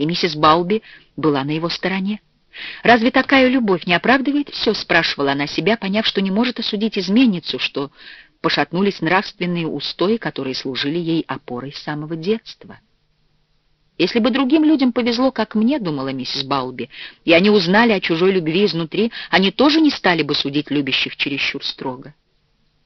и миссис Балби была на его стороне. «Разве такая любовь не оправдывает все?» — спрашивала она себя, поняв, что не может осудить изменницу, что пошатнулись нравственные устои, которые служили ей опорой с самого детства. «Если бы другим людям повезло, как мне, — думала миссис Балби, — и они узнали о чужой любви изнутри, они тоже не стали бы судить любящих чересчур строго».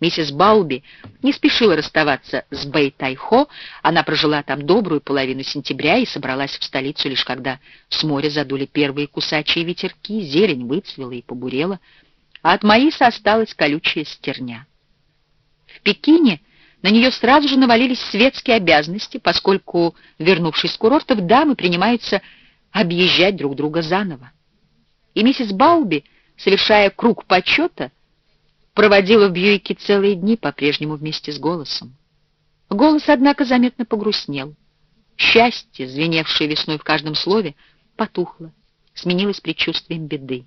Миссис Балби не спешила расставаться с Бэй-Тайхо, она прожила там добрую половину сентября и собралась в столицу лишь когда с моря задули первые кусачие ветерки, зелень выцвела и побурела, а от Маиса осталась колючая стерня. В Пекине на нее сразу же навалились светские обязанности, поскольку, вернувшись с курортов, дамы принимаются объезжать друг друга заново. И миссис Балби, совершая круг почета, проводила в Бьюике целые дни, по-прежнему вместе с голосом. Голос, однако, заметно погрустнел. Счастье, звеневшее весной в каждом слове, потухло, сменилось предчувствием беды.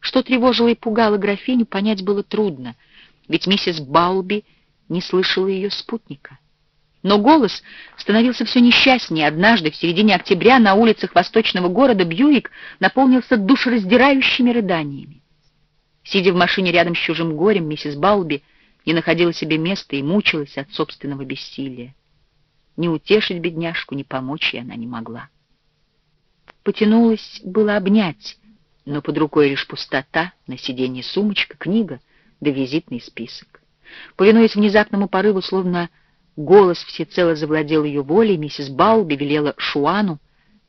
Что тревожило и пугало графиню, понять было трудно, ведь миссис Балби не слышала ее спутника. Но голос становился все несчастнее. Однажды, в середине октября, на улицах восточного города Бьюик наполнился душераздирающими рыданиями. Сидя в машине рядом с чужим горем, миссис Балби не находила себе места и мучилась от собственного бессилия. Не утешить бедняжку, не помочь ей она не могла. Потянулась было обнять, но под рукой лишь пустота, на сиденье сумочка, книга да визитный список. Повинуясь внезапному порыву, словно голос всецело завладел ее волей, миссис Балби велела Шуану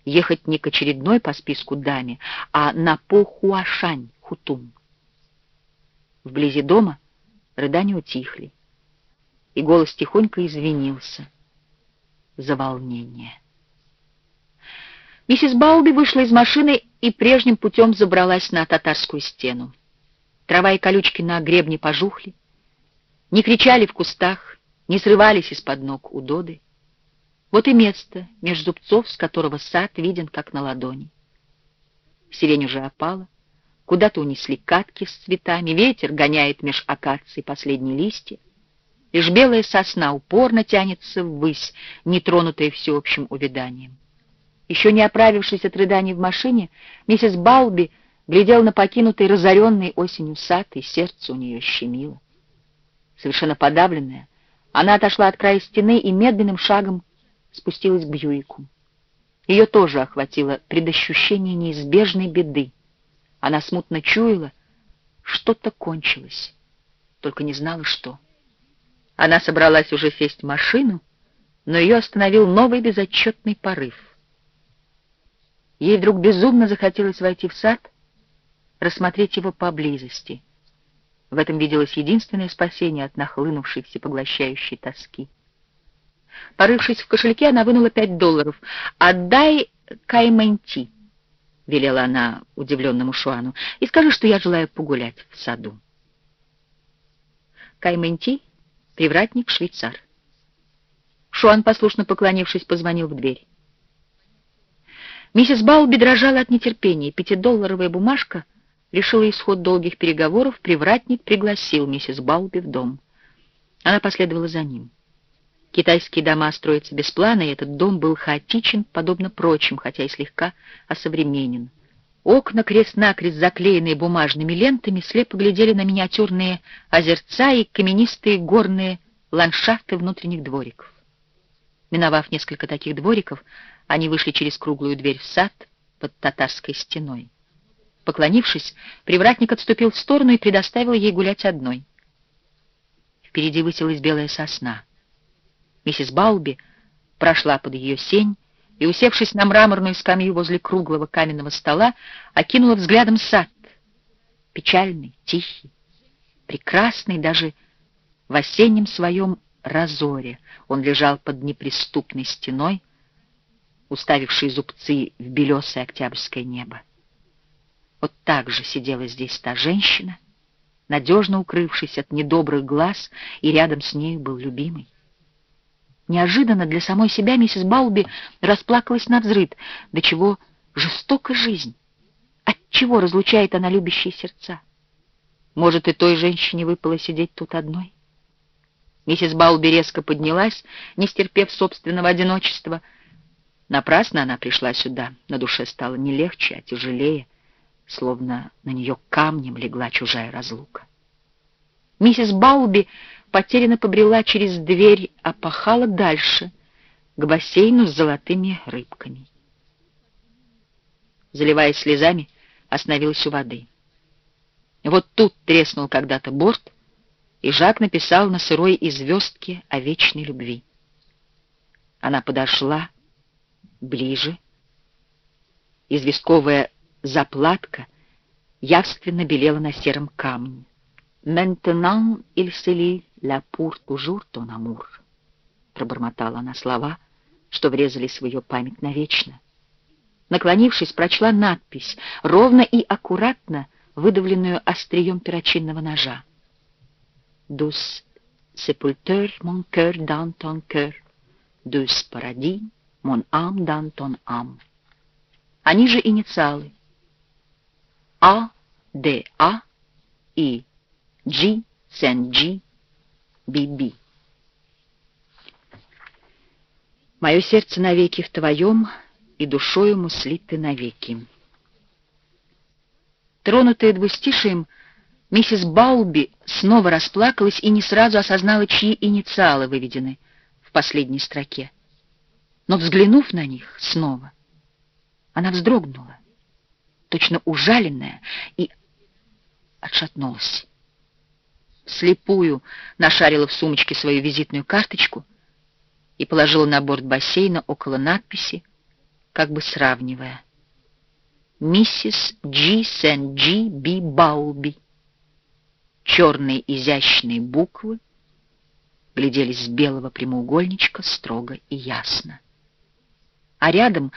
ехать не к очередной по списку даме, а на Похуашань, Хутум. Вблизи дома рыдания утихли, и голос тихонько извинился за волнение. Миссис Балби вышла из машины и прежним путем забралась на татарскую стену. Трава и колючки на гребне пожухли, не кричали в кустах, не срывались из-под ног у Доды. Вот и место меж зубцов, с которого сад виден, как на ладони. Сирень уже опала, Куда-то унесли катки с цветами, ветер гоняет меж акаций последние листья. Лишь белая сосна упорно тянется ввысь, нетронутая всеобщим увяданием. Еще не оправившись от рыданий в машине, миссис Балби глядел на покинутый разоренный осенью сад, и сердце у нее щемило. Совершенно подавленная, она отошла от края стены и медленным шагом спустилась к Бьюику. Ее тоже охватило предощущение неизбежной беды. Она смутно чуяла, что-то кончилось, только не знала, что. Она собралась уже сесть в машину, но ее остановил новый безотчетный порыв. Ей вдруг безумно захотелось войти в сад, рассмотреть его поблизости. В этом виделось единственное спасение от нахлынувшей всепоглощающей тоски. Порывшись в кошельке, она вынула пять долларов. «Отдай Кайманти», — велела она удивленному Шуану, — «и скажи, что я желаю погулять в саду». Кайменти — привратник-швейцар. Шуан, послушно поклонившись, позвонил в дверь. Миссис Балби дрожала от нетерпения. Пятидолларовая бумажка решила исход долгих переговоров. Привратник пригласил миссис Балби в дом. Она последовала за ним. Китайские дома строятся без плана, и этот дом был хаотичен, подобно прочим, хотя и слегка осовременен. Окна крест-накрест, заклеенные бумажными лентами, слепо глядели на миниатюрные озерца и каменистые горные ландшафты внутренних двориков. Миновав несколько таких двориков, они вышли через круглую дверь в сад под татарской стеной. Поклонившись, привратник отступил в сторону и предоставил ей гулять одной. Впереди высилась белая сосна — Миссис Балби прошла под ее сень и, усевшись на мраморную скамью возле круглого каменного стола, окинула взглядом сад. Печальный, тихий, прекрасный даже в осеннем своем разоре. Он лежал под неприступной стеной, уставивший зубцы в белесое октябрьское небо. Вот так же сидела здесь та женщина, надежно укрывшись от недобрых глаз, и рядом с нею был любимый. Неожиданно для самой себя миссис Балби расплакалась на взрыд. До чего жестока жизнь? От чего разлучает она любящие сердца? Может, и той женщине выпало сидеть тут одной? Миссис Балби резко поднялась, не стерпев собственного одиночества. Напрасно она пришла сюда, на душе стало не легче, а тяжелее, словно на нее камнем легла чужая разлука. Миссис Бауби потерянно побрела через дверь, а пахала дальше, к бассейну с золотыми рыбками. Заливаясь слезами, остановилась у воды. Вот тут треснул когда-то борт, и Жак написал на сырой известке о вечной любви. Она подошла ближе. Известковая заплатка явственно белела на сером камне. «Maintenant il se lit la pour toujours ton amour», — пробормотала она слова, что врезались в ее память навечно. Наклонившись, прочла надпись, ровно и аккуратно выдавленную острием перочинного ножа. «Douce sepulteur, mon cœur dans ton cœur, douce paradis, mon âme dans ton âme». Они же инициалы. А, Д, А и G, Сен BB. Мое сердце навеки в твоем, и душою му слиты навеки. Тронутая двустишием, миссис Баулби снова расплакалась и не сразу осознала, чьи инициалы выведены в последней строке. Но, взглянув на них снова, она вздрогнула, точно ужаленная, и отшатнулась слепую нашарила в сумочке свою визитную карточку и положила на борт бассейна около надписи, как бы сравнивая. «Миссис Джи Сен Джи Би Баулби». Черные изящные буквы гляделись с белого прямоугольничка строго и ясно. А рядом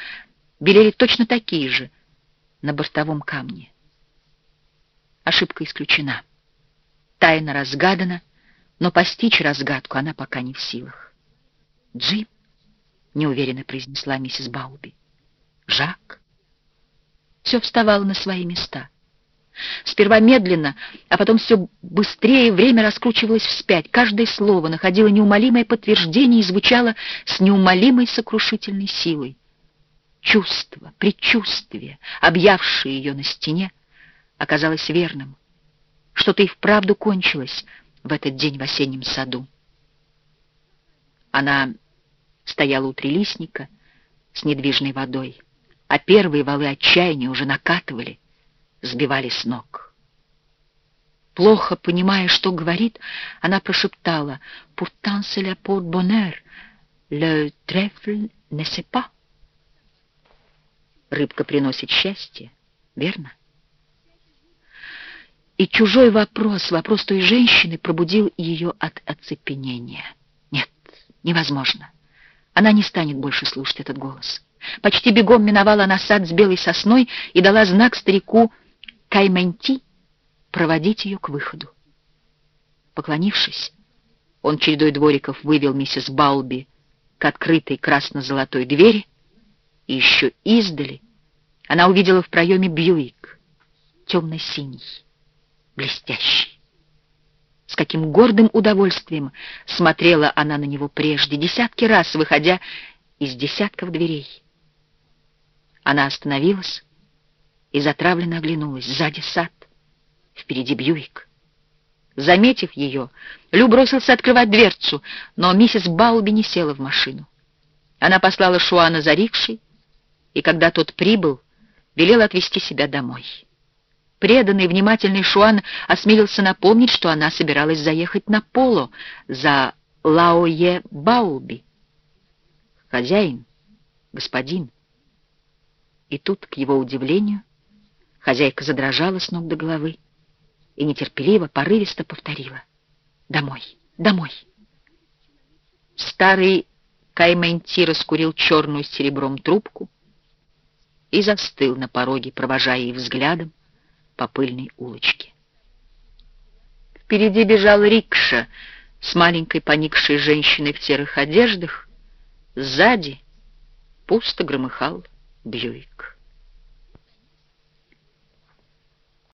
белели точно такие же на бортовом камне. Ошибка исключена. Тайна разгадана, но постичь разгадку она пока не в силах. «Джим?» — неуверенно произнесла миссис Бауби. «Жак?» Все вставало на свои места. Сперва медленно, а потом все быстрее время раскручивалось вспять. Каждое слово находило неумолимое подтверждение и звучало с неумолимой сокрушительной силой. Чувство, предчувствие, объявшее ее на стене, оказалось верным. Что-то и вправду кончилось в этот день в осеннем саду. Она стояла у трилистника с недвижной водой, а первые валы отчаяния уже накатывали, сбивали с ног. Плохо понимая, что говорит, она прошептала «Pourtant c'est la pour bonheur, le trèfle ne sait pas». Рыбка приносит счастье, верно? И чужой вопрос, вопрос той женщины, пробудил ее от оцепенения. Нет, невозможно. Она не станет больше слушать этот голос. Почти бегом миновала она сад с белой сосной и дала знак старику Кайменти проводить ее к выходу. Поклонившись, он чередой двориков вывел миссис Балби к открытой красно-золотой двери, и еще издали она увидела в проеме Бьюик, темно-синий блестящий. С каким гордым удовольствием смотрела она на него прежде, десятки раз выходя из десятков дверей. Она остановилась и затравленно оглянулась. Сзади сад, впереди Бьюик. Заметив ее, Лю бросился открывать дверцу, но миссис Бауби не села в машину. Она послала Шуана за рикшей, и когда тот прибыл, велела отвезти себя домой. Преданный, внимательный Шуан осмелился напомнить, что она собиралась заехать на Поло за Лаое Бауби. Хозяин, господин. И тут, к его удивлению, хозяйка задрожала с ног до головы и нетерпеливо, порывисто повторила. «Домой, домой!» Старый Кайменти раскурил черную с серебром трубку и застыл на пороге, провожая их взглядом, по пыльной улочке. Впереди бежал рикша с маленькой поникшей женщиной в серых одеждах. Сзади пусто громыхал Бьюик.